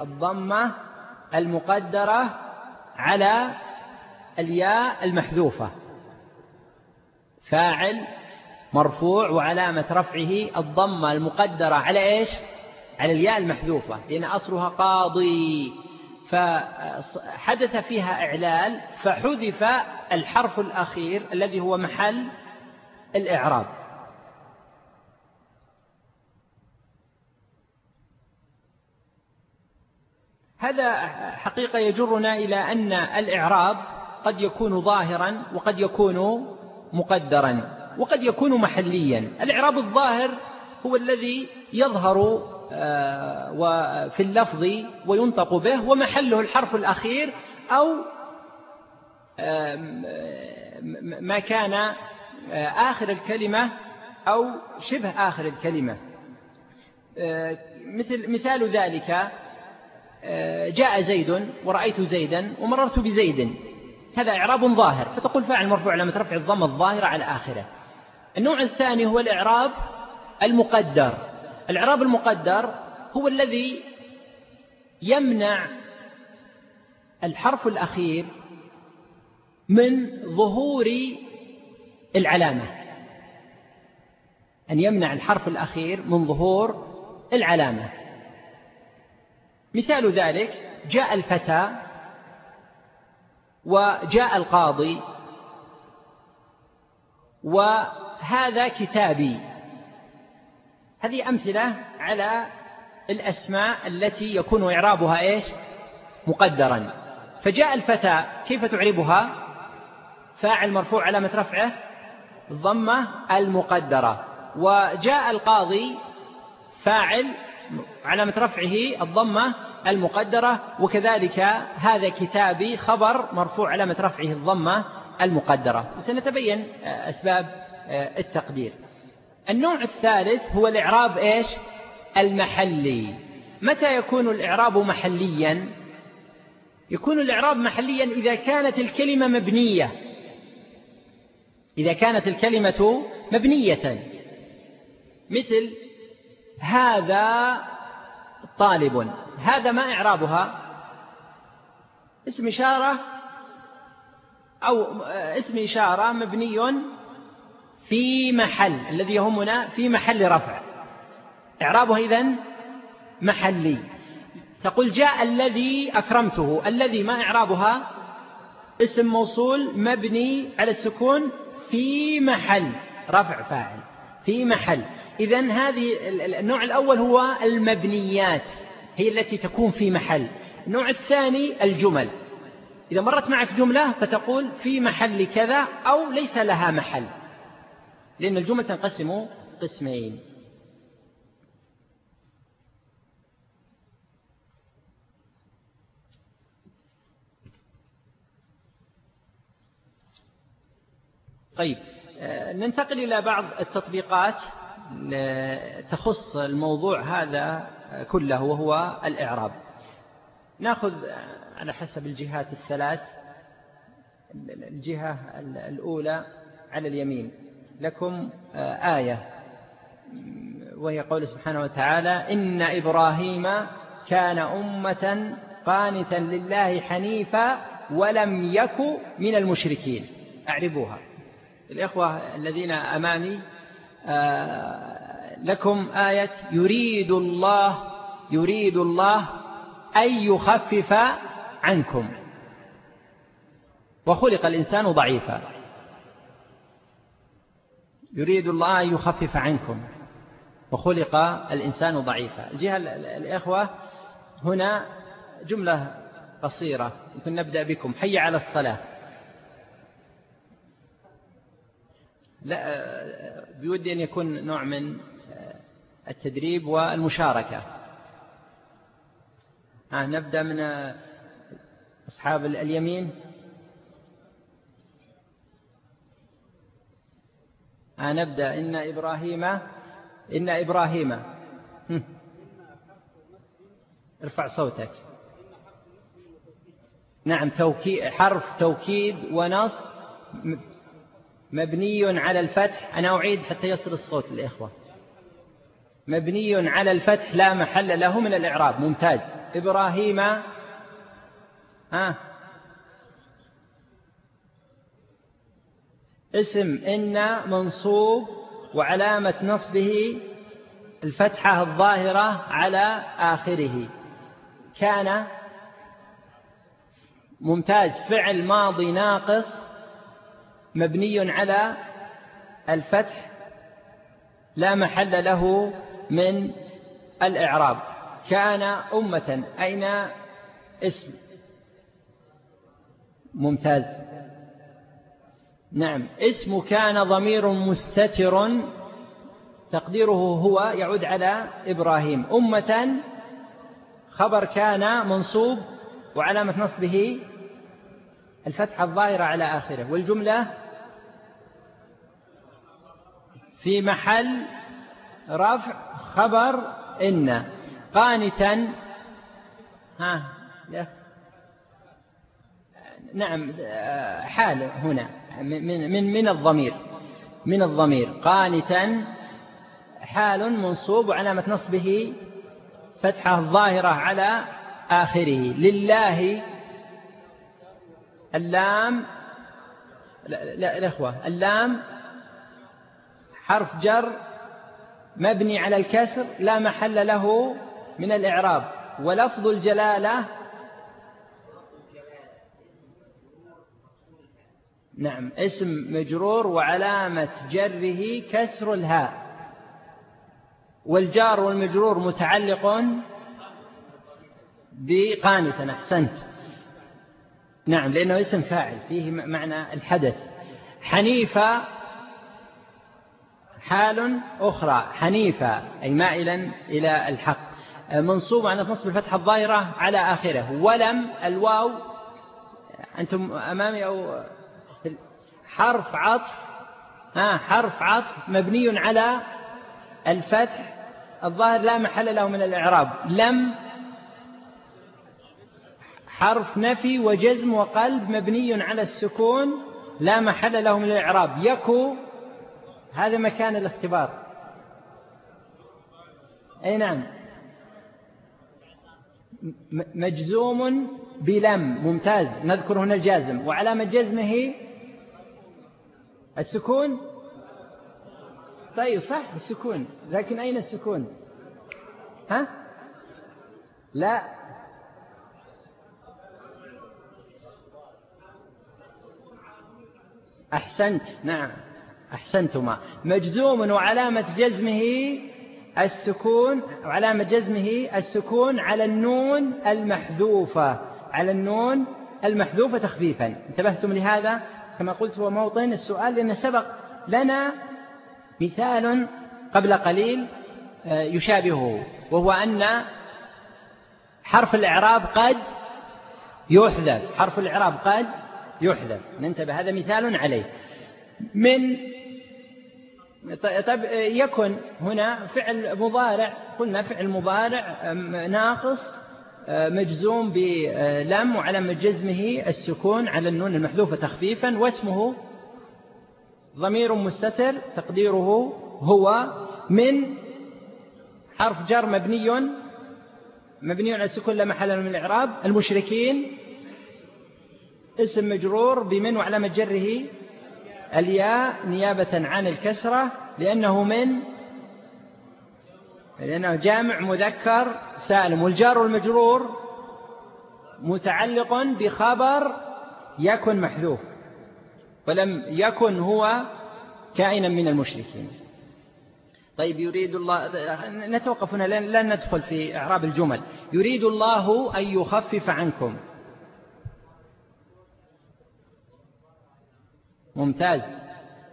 C: الضمة المقدرة على الياء المحذوفة. فاعل مرفوع وعلامة رفعه الضمة المقدرة على إيش؟ على الياء المحذوفة. لأن أصلها قاضي. فحدث فيها إعلال فحذف الحرف الأخير الذي هو محل الإعراب. هذا حقيقة يجرنا إلى أن الإعراب قد يكون ظاهرا وقد يكون مقدرا وقد يكون محليا. الإعراب الظاهر هو الذي يظهر آه، في اللفظ وينطق به ومحله الحرف الأخير أو ما كان آه، آخر الكلمة أو شبه آخر الكلمة. آه، مثل مثال ذلك جاء زيد ورأيت زيدا ومررت بزيد. هذا إعراب ظاهر. فتقول فاعل مرفوع لما ترفع الضم الظاهرة على آخره. النوع الثاني هو الإعراب المقدر. الإعراب المقدر هو الذي يمنع الحرف الأخير من ظهور العلامة. أن يمنع الحرف الأخير من ظهور العلامة. مثال ذلك جاء الفتى وجاء القاضي وهذا كتابي. هذه أمثلة على الأسماء التي يكون إعرابها إيش؟ مقدرا. فجاء الفتى كيف تعربها؟ فاعل مرفوع علامة رفعه الضمة المقدرة. وجاء القاضي فاعل علامة رفعه الضمة المقدرة وكذلك هذا كتابي خبر مرفوع علامة رفعه الضمة المقدرة. سنتبين أسباب التقدير. النوع الثالث هو الإعراب إيش؟ المحلي. متى يكون الإعراب محليا؟ يكون الإعراب محليا إذا كانت الكلمة مبنية. إذا كانت الكلمة مبنية. مثل هذا طالب. هذا ما إعرابها؟ اسم إشارة أو اسم إشارة مبني في محل الذي يهمنا في محل رفع. إعرابها إذن محلي. تقول جاء الذي أكرمته. الذي ما إعرابها؟ اسم موصول مبني على السكون في محل رفع فاعل في محل. إذا هذه النوع الأول هو المبنيات هي التي تكون في محل. النوع الثاني الجمل. إذا مرت معك جملة فتقول في محل كذا أو ليس لها محل. لأن الجمل تنقسم قسمين. طيب آه، ننتقل إلى بعض التطبيقات. تخص الموضوع هذا كله وهو الإعراب. نأخذ على حسب الجهات الثلاث الجهة الأولى على اليمين. لكم آية وهي قول سبحانه وتعالى إن إبراهيم كان أمة قانتا لله حنيفا ولم يك من المشركين. أعربوها. الإخوة الذين أمامي لكم آية يريد الله يريد الله أن يخفف عنكم. وخلق الإنسان ضعيفا. يريد الله أن يخفف عنكم. وخلق الإنسان ضعيفا. الجهة الإخوة هنا جملة قصيرة. يمكن نبدأ بكم. حي على الصلاة. لا بودي أن يكون نوع من التدريب والمشاركة. ها نبدأ من أصحاب اليمين. ها نبدأ. إن إبراهيم إن إبراهيم. ارفع صوتك. نعم توكيد حرف توكيد ونصب مبني على الفتح. أنا أعيد حتى يصل الصوت للإخوة. مبني على الفتح لا محل له من الإعراب. ممتاز. إبراهيم ها؟ اسم إن منصوب وعلامة نصبه الفتحة الظاهرة على آخره. كان ممتاز. فعل ماضي ناقص. مبني على الفتح لا محل له من الإعراب. كان أمة أين؟ اسم. ممتاز. نعم. اسم كان ضمير مستتر. تقديره هو يعود على إبراهيم. أمة خبر كان منصوب وعلامة نصبه الفتحة الظاهرة على آخره والجملة في محل رفع خبر إن. قانتا ها نعم حال هنا من من من الضمير من الضمير. قانتا حال منصوب وعلامة نصبه فتحة ظاهرة على آخره. لله اللام لا, لا الأخوة اللام حرف جر مبني على الكسر لا محل له من الإعراب. ولفظ الجلالة نعم اسم مجرور وعلامة جره كسر الهاء. والجار والمجرور متعلق بقانتا أحسنت. نعم لأنه اسم فاعل فيه معنى الحدث. حنيفة حال أخرى حنيفة أي مائلا إلى الحق. منصوب على نصب الفتحة الظاهرة على آخره. ولم الواو أنتم أمامي أو حرف عطف ها حرف عطف مبني على الفتح الظاهر لا محل له من الإعراب. لم حرف نفي وجزم وقلب مبني على السكون لا محل له من الإعراب. يكو هذا مكان الاختبار. أي نعم. مجزوم بلم ممتاز. نذكر هنا الجازم. وعلامة جزمه السكون؟ طيب صح السكون. لكن أين السكون؟ ها؟ لا. أحسنت نعم أحسنتما. مجزوم وعلامة جزمه السكون وعلامة جزمه السكون على النون المحذوفة على النون المحذوفة تخفيفا. انتبهتم لهذا؟ كما قلت هو موطن السؤال لأن سبق لنا مثال قبل قليل آه، يشابهه وهو أن حرف الإعراب قد يحذف. حرف الإعراب قد يحذف. ننتبه هذا مثال عليه. من طيب يكن هنا فعل مضارع. قلنا فعل مضارع ناقص مجزوم بلم وعلامة جزمه السكون على النون المحذوفة تخفيفا واسمه ضمير مستتر تقديره هو من حرف جر مبني مبني على السكون لا محل من الإعراب. المشركين اسم مجرور بمن وعلامة جره الياء نيابة عن الكسرة لأنه من؟ لأنه جامع مذكر سالم. والجار والمجرور متعلق بخبر يكن محذوف ولم يكن هو كائنا من المشركين. طيب يريد الله نتوقف هنا لن ندخل في إعراب الجمل. يريد الله أن يخفف عنكم. ممتاز.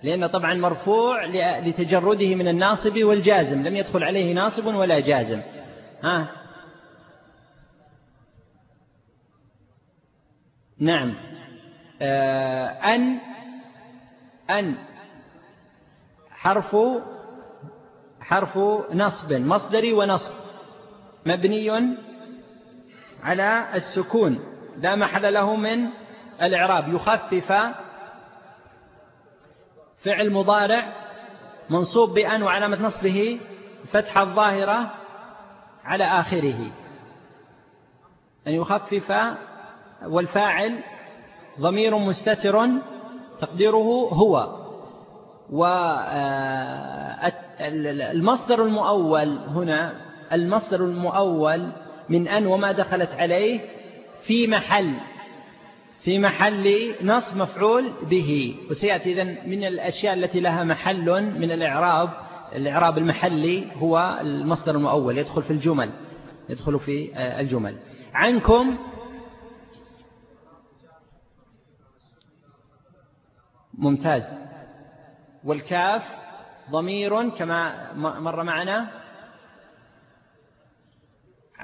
C: لأن طبعا مرفوع لتجرده من الناصب والجازم. لم يدخل عليه ناصب ولا جازم. ها؟ نعم. آه أن أن. حرف حرف نصب مصدري ونصب. مبني على السكون. لا محل له من الإعراب. يخفف فعل مضارع منصوب بأن وعلامة نصبه فتحة الظاهرة على آخره. أن يخفف والفاعل ضمير مستتر تقديره هو. والمصدر المؤول هنا المصدر المؤول من أن وما دخلت عليه في محل. في محل نص مفعول به. وسيأتي إذن من الأشياء التي لها محل من الإعراب. الإعراب المحلي هو المصدر المؤول يدخل في الجمل يدخل في آه، الجمل. عنكم ممتاز. والكاف ضمير كما مر معنا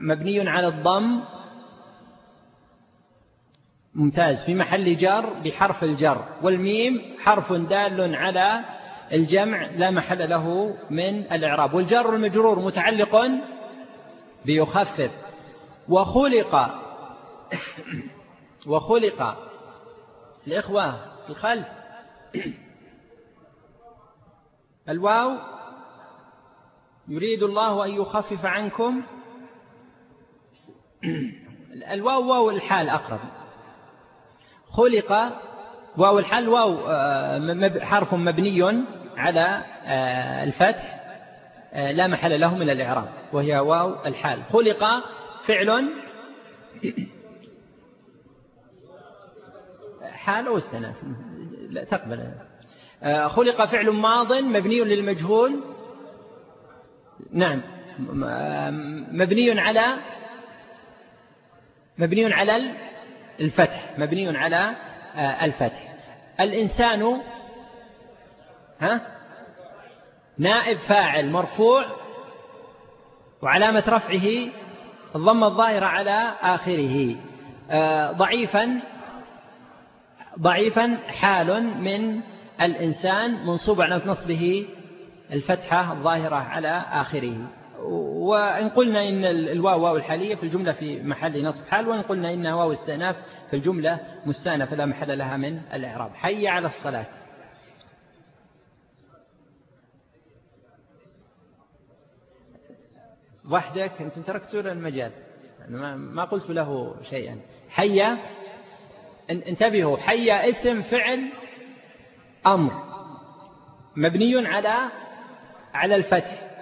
C: مبني على الضم ممتاز. في محل جر بحرف الجر والميم حرف دال على الجمع لا محل له من الإعراب. والجر المجرور متعلق بيخفف. وخلق وخلق. الإخوة في الخلف. الواو يريد الله أن يخفف عنكم. الواو واو الحال أقرب. خلق واو الحال واو آه، حرف مبني على آه، الفتح آه، لا محل له من الإعراب وهي واو الحال. خلق فعل حال أو استناف لا تقبل. خلق فعل ماض مبني للمجهول. نعم مبني على مبني على الفتح مبني على آه، الفتح. الإنسان ها؟ نائب فاعل مرفوع وعلامة رفعه الضمة الظاهرة على آخره. آه، ضعيفا ضعيفا حال من الإنسان منصوب على نصبه الفتحة الظاهرة على آخره. وإن قلنا إن الواو واو الحالية في الجملة في محل نصب حال وإن قلنا إنها واو استئناف في الجملة مستأنفة لا محل لها من الإعراب. حي على الصلاة. وحدك أنتم تركتوا المجال. ما قلت له شيئا. حي انتبهوا. حي اسم فعل أمر. مبني على على الفتح.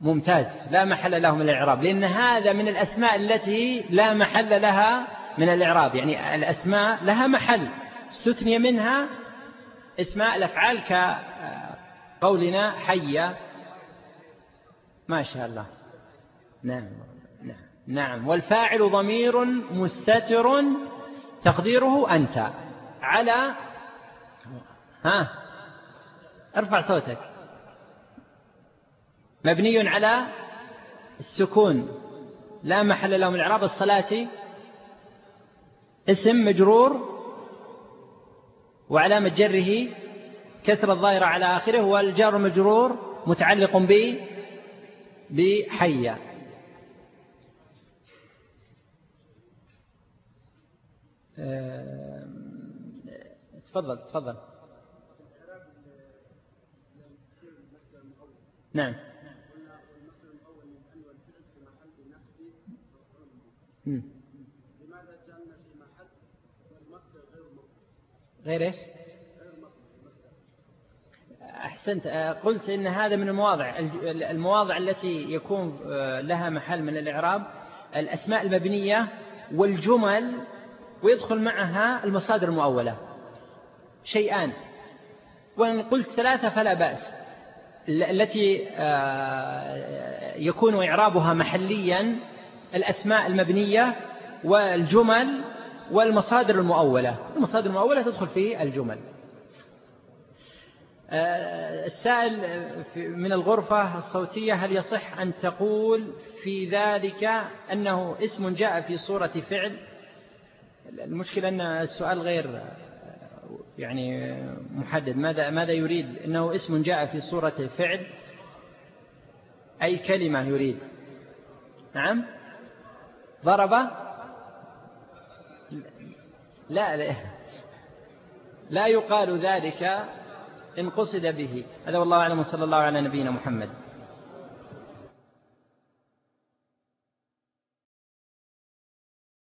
C: ممتاز لا محل له من الإعراب لأن هذا من الأسماء التي لا محل لها من الإعراب يعني الأسماء لها محل استثني منها إسماء الأفعال كقولنا حي ما شاء الله. نعم نعم. والفاعل ضمير مستتر تقديره أنت. على ها ارفع صوتك. مبني على السكون. لا محل له من الإعراب الصلاة اسم مجرور وعلامة جره كسر الظاهرة على آخره والجار مجرور متعلق ب بحية. تفضل تفضل. نعم. لماذا جعلنا في محل والمصدر غير غير إيش؟ أحسنت. آه، قلت إن هذا من المواضع. المواضع التي يكون آه، لها محل من الإعراب الأسماء المبنية والجمل ويدخل معها المصادر المؤولة. شيئان. وإن قلت ثلاثة فلا بأس. التي آه، يكون إعرابها محليا الأسماء المبنية والجمل والمصادر المؤولة. المصادر المؤولة تدخل في الجمل. آه، السائل من الغرفة الصوتية هل يصح أن تقول في ذلك أنه اسم جاء في صورة فعل؟ المشكلة أن السؤال غير يعني محدد. ماذا ماذا يريد؟ أنه اسم جاء في صورة فعل؟ أي كلمة يريد؟ نعم؟ ضرب. لا لا, لا يقال ذلك إن قصد به. هذا والله أعلم صلى الله على نبينا محمد.